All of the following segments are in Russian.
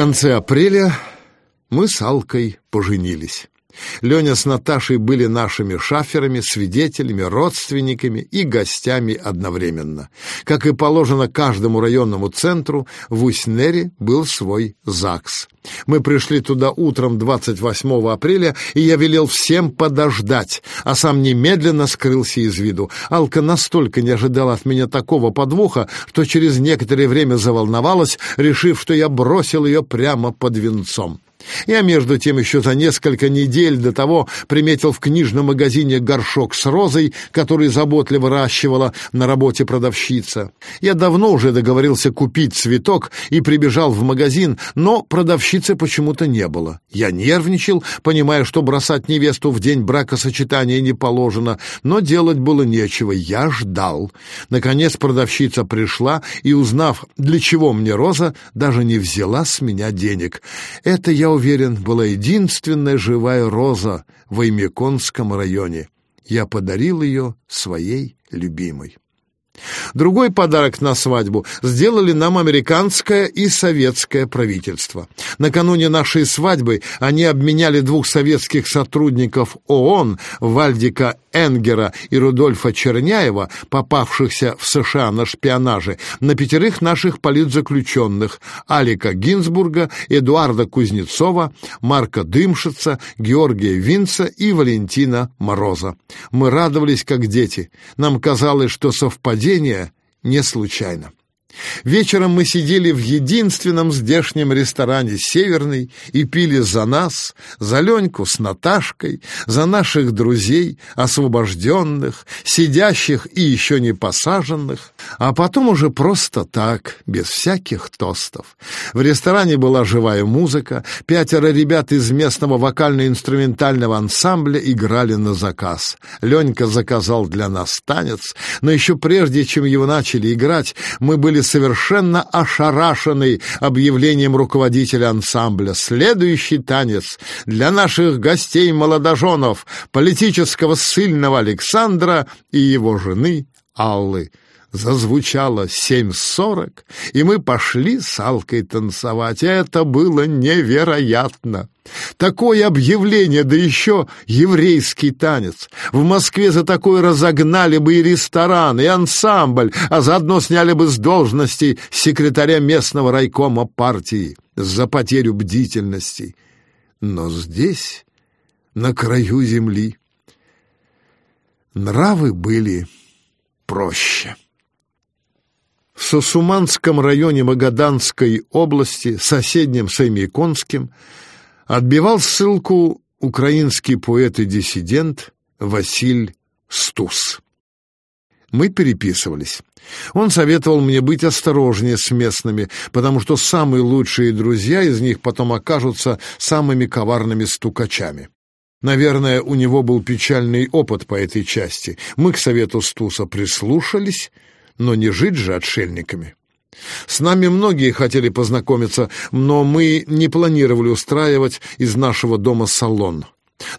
конце апреля мы с Алкой поженились. Леня с Наташей были нашими шаферами, свидетелями, родственниками и гостями одновременно. Как и положено каждому районному центру, в Уснере был свой ЗАГС. Мы пришли туда утром 28 апреля, и я велел всем подождать, а сам немедленно скрылся из виду. Алка настолько не ожидала от меня такого подвоха, что через некоторое время заволновалась, решив, что я бросил ее прямо под венцом. Я, между тем, еще за несколько недель до того приметил в книжном магазине горшок с розой, который заботливо выращивала на работе продавщица. Я давно уже договорился купить цветок и прибежал в магазин, но продавщицы почему-то не было. Я нервничал, понимая, что бросать невесту в день бракосочетания не положено, но делать было нечего. Я ждал. Наконец продавщица пришла и, узнав, для чего мне роза, даже не взяла с меня денег. Это я уверен, была единственная живая роза в Аймеконском районе. Я подарил ее своей любимой. Другой подарок на свадьбу сделали нам американское и советское правительство. Накануне нашей свадьбы они обменяли двух советских сотрудников ООН, Вальдика Энгера и Рудольфа Черняева, попавшихся в США на шпионаже, на пятерых наших политзаключенных Алика Гинзбурга, Эдуарда Кузнецова, Марка Дымшица, Георгия Винца и Валентина Мороза. Мы радовались, как дети. Нам казалось, что совпадение не случайно. Вечером мы сидели в единственном здешнем ресторане «Северный» и пили за нас, за Леньку с Наташкой, за наших друзей, освобожденных, сидящих и еще не посаженных, а потом уже просто так, без всяких тостов. В ресторане была живая музыка, пятеро ребят из местного вокально-инструментального ансамбля играли на заказ. Ленька заказал для нас танец, но еще прежде, чем его начали играть, мы были совершенно ошарашенный объявлением руководителя ансамбля. Следующий танец для наших гостей-молодоженов, политического сильного Александра и его жены Аллы. Зазвучало семь сорок, и мы пошли с Алкой танцевать. Это было невероятно. Такое объявление, да еще еврейский танец. В Москве за такое разогнали бы и ресторан, и ансамбль, а заодно сняли бы с должности секретаря местного райкома партии за потерю бдительности. Но здесь, на краю земли, нравы были проще. В Сосуманском районе Магаданской области, соседнем с Эмиконским, отбивал ссылку украинский поэт и диссидент Василь Стус. Мы переписывались. Он советовал мне быть осторожнее с местными, потому что самые лучшие друзья из них потом окажутся самыми коварными стукачами. Наверное, у него был печальный опыт по этой части. Мы к совету Стуса прислушались — но не жить же отшельниками. С нами многие хотели познакомиться, но мы не планировали устраивать из нашего дома салон.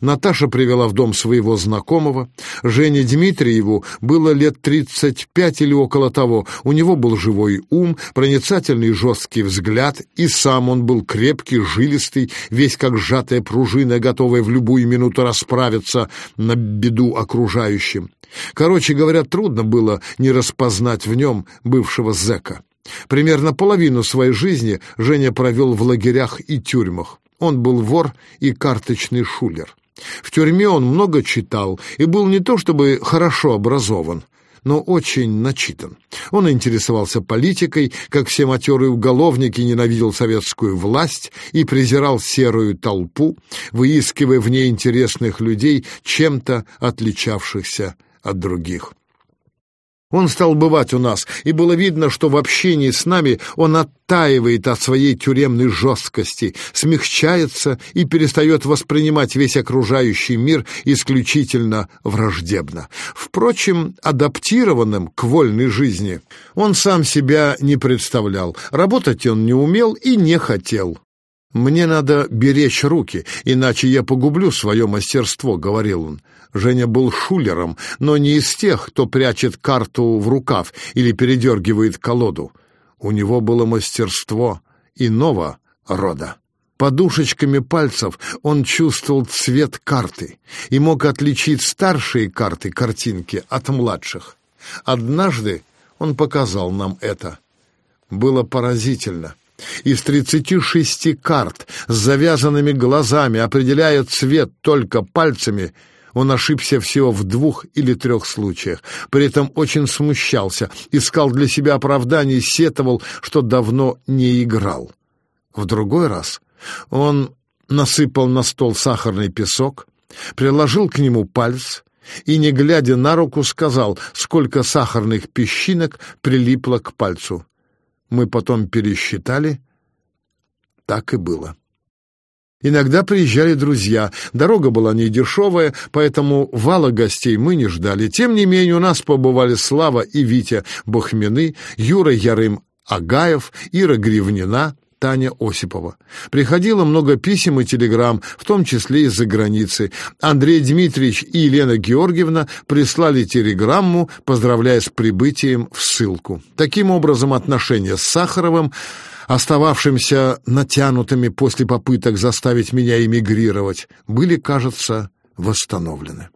Наташа привела в дом своего знакомого. Жене Дмитриеву было лет тридцать пять или около того. У него был живой ум, проницательный жесткий взгляд, и сам он был крепкий, жилистый, весь как сжатая пружина, готовая в любую минуту расправиться на беду окружающим. Короче говоря, трудно было не распознать в нем бывшего зэка. Примерно половину своей жизни Женя провел в лагерях и тюрьмах. Он был вор и карточный шулер. В тюрьме он много читал и был не то чтобы хорошо образован, но очень начитан. Он интересовался политикой, как все матерые уголовники ненавидел советскую власть и презирал серую толпу, выискивая в ней интересных людей, чем-то отличавшихся от других. Он стал бывать у нас, и было видно, что в общении с нами он оттаивает от своей тюремной жесткости, смягчается и перестает воспринимать весь окружающий мир исключительно враждебно. Впрочем, адаптированным к вольной жизни он сам себя не представлял, работать он не умел и не хотел. «Мне надо беречь руки, иначе я погублю свое мастерство», — говорил он. Женя был шулером, но не из тех, кто прячет карту в рукав или передергивает колоду. У него было мастерство иного рода. Подушечками пальцев он чувствовал цвет карты и мог отличить старшие карты картинки от младших. Однажды он показал нам это. Было поразительно. Из тридцати шести карт с завязанными глазами, определяя цвет только пальцами, он ошибся всего в двух или трех случаях. При этом очень смущался, искал для себя оправданий сетовал, что давно не играл. В другой раз он насыпал на стол сахарный песок, приложил к нему палец и, не глядя на руку, сказал, сколько сахарных песчинок прилипло к пальцу. Мы потом пересчитали. Так и было. Иногда приезжали друзья. Дорога была недешевая, поэтому вала гостей мы не ждали. Тем не менее, у нас побывали Слава и Витя Бахмины, Юра Ярым Агаев, Ира Гривнина, Таня Осипова. Приходило много писем и телеграмм, в том числе из-за границы. Андрей Дмитриевич и Елена Георгиевна прислали телеграмму, поздравляя с прибытием в ссылку. Таким образом, отношения с Сахаровым, остававшимся натянутыми после попыток заставить меня эмигрировать, были, кажется, восстановлены.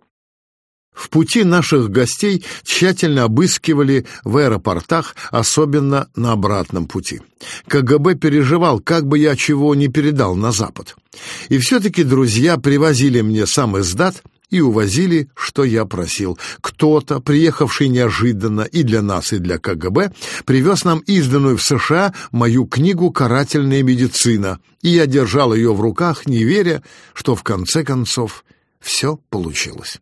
В пути наших гостей тщательно обыскивали в аэропортах, особенно на обратном пути. КГБ переживал, как бы я чего не передал на Запад. И все-таки друзья привозили мне сам издат и увозили, что я просил. Кто-то, приехавший неожиданно и для нас, и для КГБ, привез нам изданную в США мою книгу «Карательная медицина», и я держал ее в руках, не веря, что в конце концов все получилось.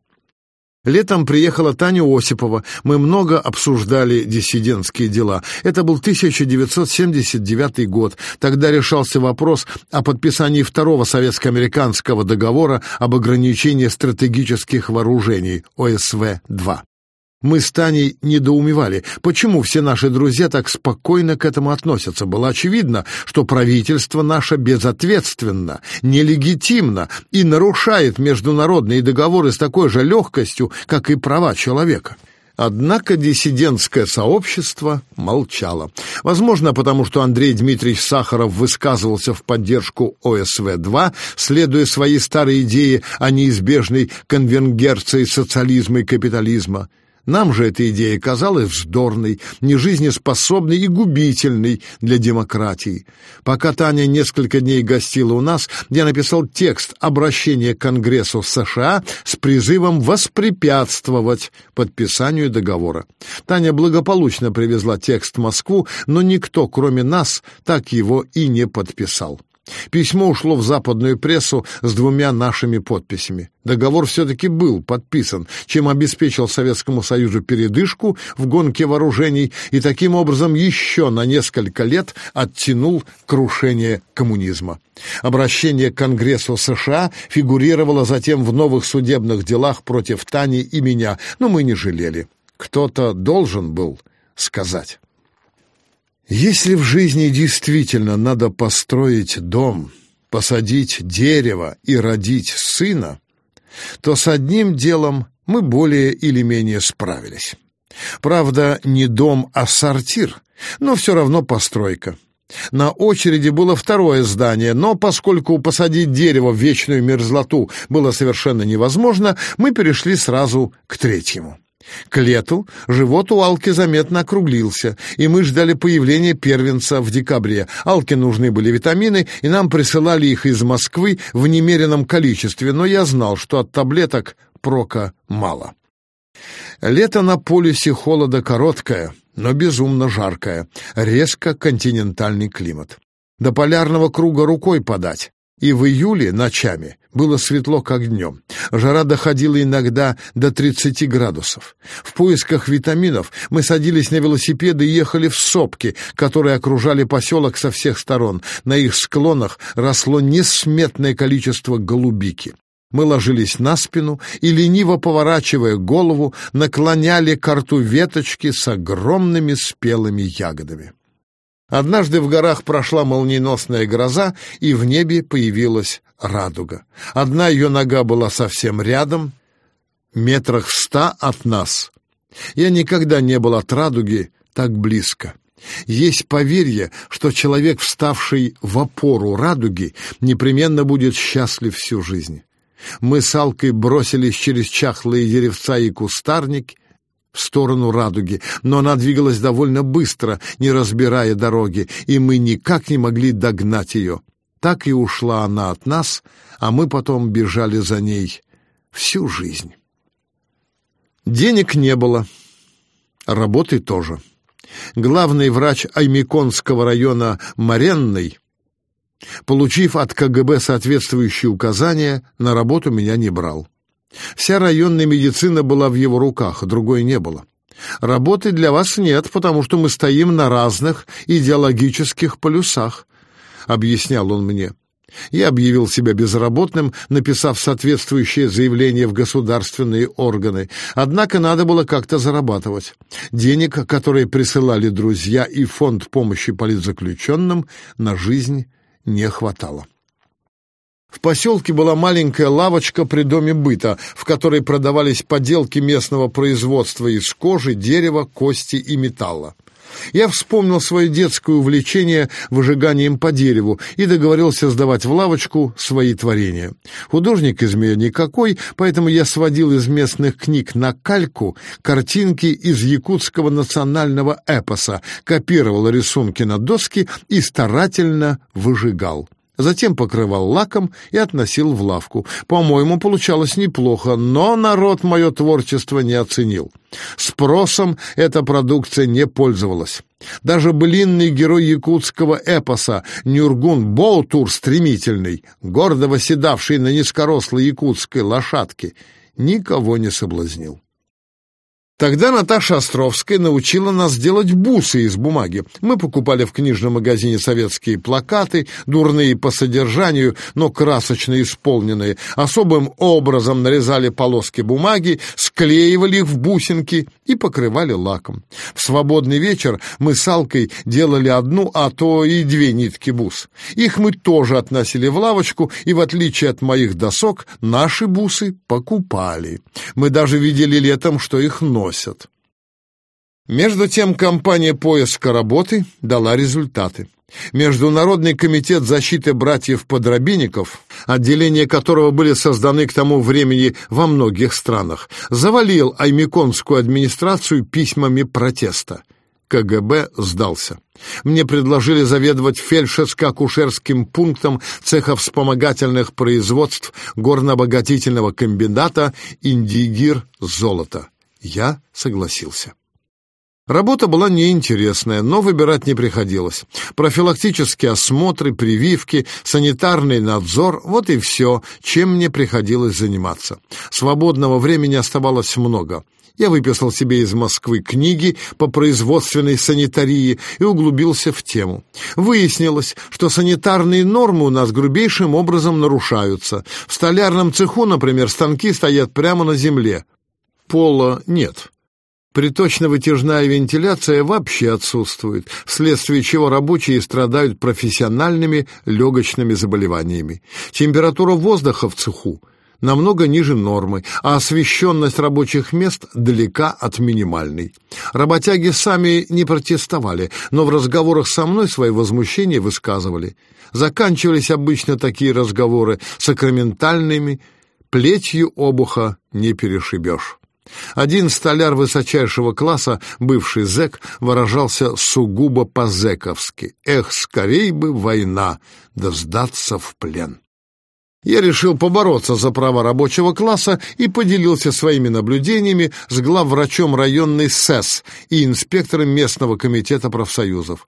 Летом приехала Таня Осипова. Мы много обсуждали диссидентские дела. Это был 1979 год. Тогда решался вопрос о подписании второго советско-американского договора об ограничении стратегических вооружений ОСВ-2. Мы с Таней недоумевали, почему все наши друзья так спокойно к этому относятся. Было очевидно, что правительство наше безответственно, нелегитимно и нарушает международные договоры с такой же легкостью, как и права человека. Однако диссидентское сообщество молчало. Возможно, потому что Андрей Дмитриевич Сахаров высказывался в поддержку ОСВ-2, следуя своей старой идее о неизбежной конвенгерции социализма и капитализма. Нам же эта идея казалась вздорной, нежизнеспособной и губительной для демократии. Пока Таня несколько дней гостила у нас, я написал текст обращения к Конгрессу США с призывом воспрепятствовать подписанию договора. Таня благополучно привезла текст в Москву, но никто, кроме нас, так его и не подписал. Письмо ушло в западную прессу с двумя нашими подписями. Договор все-таки был подписан, чем обеспечил Советскому Союзу передышку в гонке вооружений и таким образом еще на несколько лет оттянул крушение коммунизма. Обращение к Конгрессу США фигурировало затем в новых судебных делах против Тани и меня, но мы не жалели. Кто-то должен был сказать. Если в жизни действительно надо построить дом, посадить дерево и родить сына, то с одним делом мы более или менее справились. Правда, не дом, а сортир, но все равно постройка. На очереди было второе здание, но поскольку посадить дерево в вечную мерзлоту было совершенно невозможно, мы перешли сразу к третьему. К лету живот у Алки заметно округлился, и мы ждали появления первенца в декабре. Алке нужны были витамины, и нам присылали их из Москвы в немеренном количестве, но я знал, что от таблеток прока мало. Лето на полюсе холода короткое, но безумно жаркое, резко континентальный климат. До полярного круга рукой подать. И в июле ночами было светло, как днем. Жара доходила иногда до 30 градусов. В поисках витаминов мы садились на велосипеды и ехали в сопки, которые окружали поселок со всех сторон. На их склонах росло несметное количество голубики. Мы ложились на спину и, лениво поворачивая голову, наклоняли карту веточки с огромными спелыми ягодами. Однажды в горах прошла молниеносная гроза, и в небе появилась радуга. Одна ее нога была совсем рядом, метрах в ста от нас. Я никогда не был от радуги так близко. Есть поверье, что человек, вставший в опору радуги, непременно будет счастлив всю жизнь. Мы с Алкой бросились через чахлые деревца и кустарник в сторону радуги, но она двигалась довольно быстро, не разбирая дороги, и мы никак не могли догнать ее. Так и ушла она от нас, а мы потом бежали за ней всю жизнь. Денег не было, работы тоже. Главный врач Аймиконского района Маренный, получив от КГБ соответствующие указания, на работу меня не брал. Вся районная медицина была в его руках, другой не было. Работы для вас нет, потому что мы стоим на разных идеологических полюсах, объяснял он мне. Я объявил себя безработным, написав соответствующее заявление в государственные органы. Однако надо было как-то зарабатывать. Денег, которые присылали друзья и фонд помощи политзаключенным, на жизнь не хватало. В поселке была маленькая лавочка при доме быта, в которой продавались поделки местного производства из кожи, дерева, кости и металла. Я вспомнил свое детское увлечение выжиганием по дереву и договорился сдавать в лавочку свои творения. Художник из меня никакой, поэтому я сводил из местных книг на кальку картинки из якутского национального эпоса, копировал рисунки на доски и старательно выжигал затем покрывал лаком и относил в лавку. По-моему, получалось неплохо, но народ мое творчество не оценил. Спросом эта продукция не пользовалась. Даже блинный герой якутского эпоса Нюргун Боутур Стремительный, гордо восседавший на низкорослой якутской лошадке, никого не соблазнил. Тогда Наташа Островская научила нас делать бусы из бумаги. Мы покупали в книжном магазине советские плакаты, дурные по содержанию, но красочно исполненные. Особым образом нарезали полоски бумаги, склеивали их в бусинки и покрывали лаком. В свободный вечер мы с Алкой делали одну, а то и две нитки бус. Их мы тоже относили в лавочку, и в отличие от моих досок, наши бусы покупали. Мы даже видели летом, что их носят носят. Между тем компания поиска работы дала результаты. Международный комитет защиты братьев-подробинников, отделения которого были созданы к тому времени во многих странах, завалил Аймиконскую администрацию письмами протеста. КГБ сдался. Мне предложили заведовать фельдшерско-акушерским пунктом цеха вспомогательных производств горно-обогатительного комбината «Индигир золото». Я согласился. Работа была неинтересная, но выбирать не приходилось. Профилактические осмотры, прививки, санитарный надзор — вот и все, чем мне приходилось заниматься. Свободного времени оставалось много. Я выписал себе из Москвы книги по производственной санитарии и углубился в тему. Выяснилось, что санитарные нормы у нас грубейшим образом нарушаются. В столярном цеху, например, станки стоят прямо на земле пола нет. Приточно-вытяжная вентиляция вообще отсутствует, вследствие чего рабочие страдают профессиональными легочными заболеваниями. Температура воздуха в цеху намного ниже нормы, а освещенность рабочих мест далека от минимальной. Работяги сами не протестовали, но в разговорах со мной свои возмущения высказывали. Заканчивались обычно такие разговоры сакраментальными, плетью обуха не перешибешь. Один столяр высочайшего класса, бывший зэк, выражался сугубо по-зэковски. «Эх, скорей бы война, да сдаться в плен!» Я решил побороться за права рабочего класса и поделился своими наблюдениями с главврачом районной СЭС и инспектором местного комитета профсоюзов.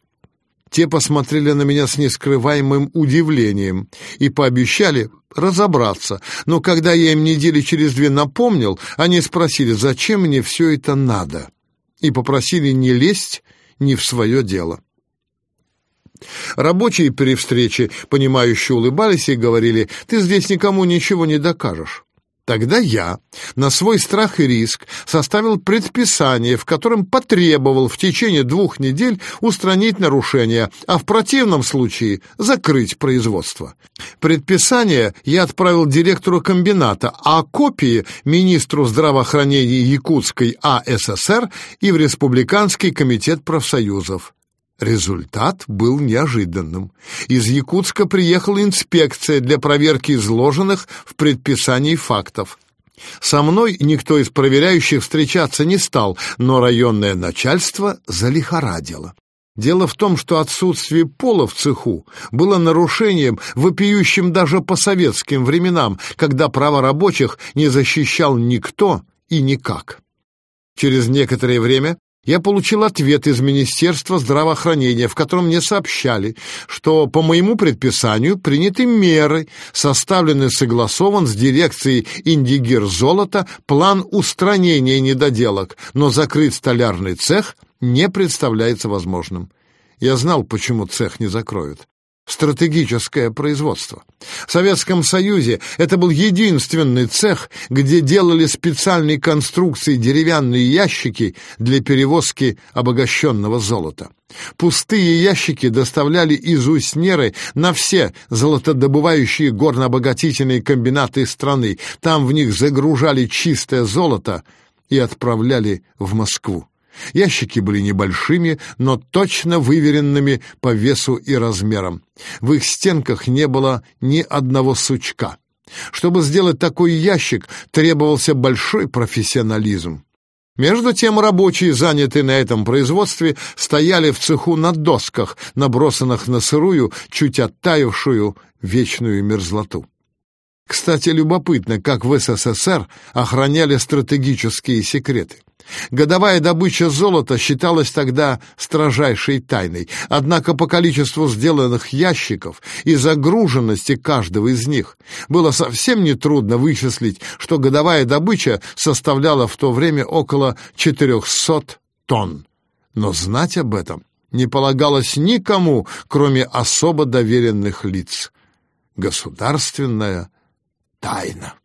Те посмотрели на меня с нескрываемым удивлением и пообещали разобраться. Но когда я им недели через две напомнил, они спросили, зачем мне все это надо, и попросили не лезть ни в свое дело. Рабочие при встрече, понимающие, улыбались и говорили, «Ты здесь никому ничего не докажешь». Тогда я на свой страх и риск составил предписание, в котором потребовал в течение двух недель устранить нарушения, а в противном случае закрыть производство. Предписание я отправил директору комбината, а копии – министру здравоохранения Якутской АССР и в Республиканский комитет профсоюзов. Результат был неожиданным. Из Якутска приехала инспекция для проверки изложенных в предписании фактов. Со мной никто из проверяющих встречаться не стал, но районное начальство залихорадило. Дело в том, что отсутствие пола в цеху было нарушением, вопиющим даже по советским временам, когда права рабочих не защищал никто и никак. Через некоторое время я получил ответ из Министерства здравоохранения, в котором мне сообщали, что по моему предписанию приняты меры, составлен и согласован с дирекцией «Индигир Золото» план устранения недоделок, но закрыть столярный цех не представляется возможным. Я знал, почему цех не закроют стратегическое производство. В Советском Союзе это был единственный цех, где делали специальные конструкции деревянные ящики для перевозки обогащенного золота. Пустые ящики доставляли из Уснеры на все золотодобывающие горнообогатительные комбинаты страны. Там в них загружали чистое золото и отправляли в Москву. Ящики были небольшими, но точно выверенными по весу и размерам. В их стенках не было ни одного сучка. Чтобы сделать такой ящик, требовался большой профессионализм. Между тем рабочие, занятые на этом производстве, стояли в цеху на досках, набросанных на сырую, чуть оттаившую вечную мерзлоту. Кстати, любопытно, как в СССР охраняли стратегические секреты. Годовая добыча золота считалась тогда строжайшей тайной, однако по количеству сделанных ящиков и загруженности каждого из них было совсем нетрудно вычислить, что годовая добыча составляла в то время около 400 тонн. Но знать об этом не полагалось никому, кроме особо доверенных лиц. Государственная deine.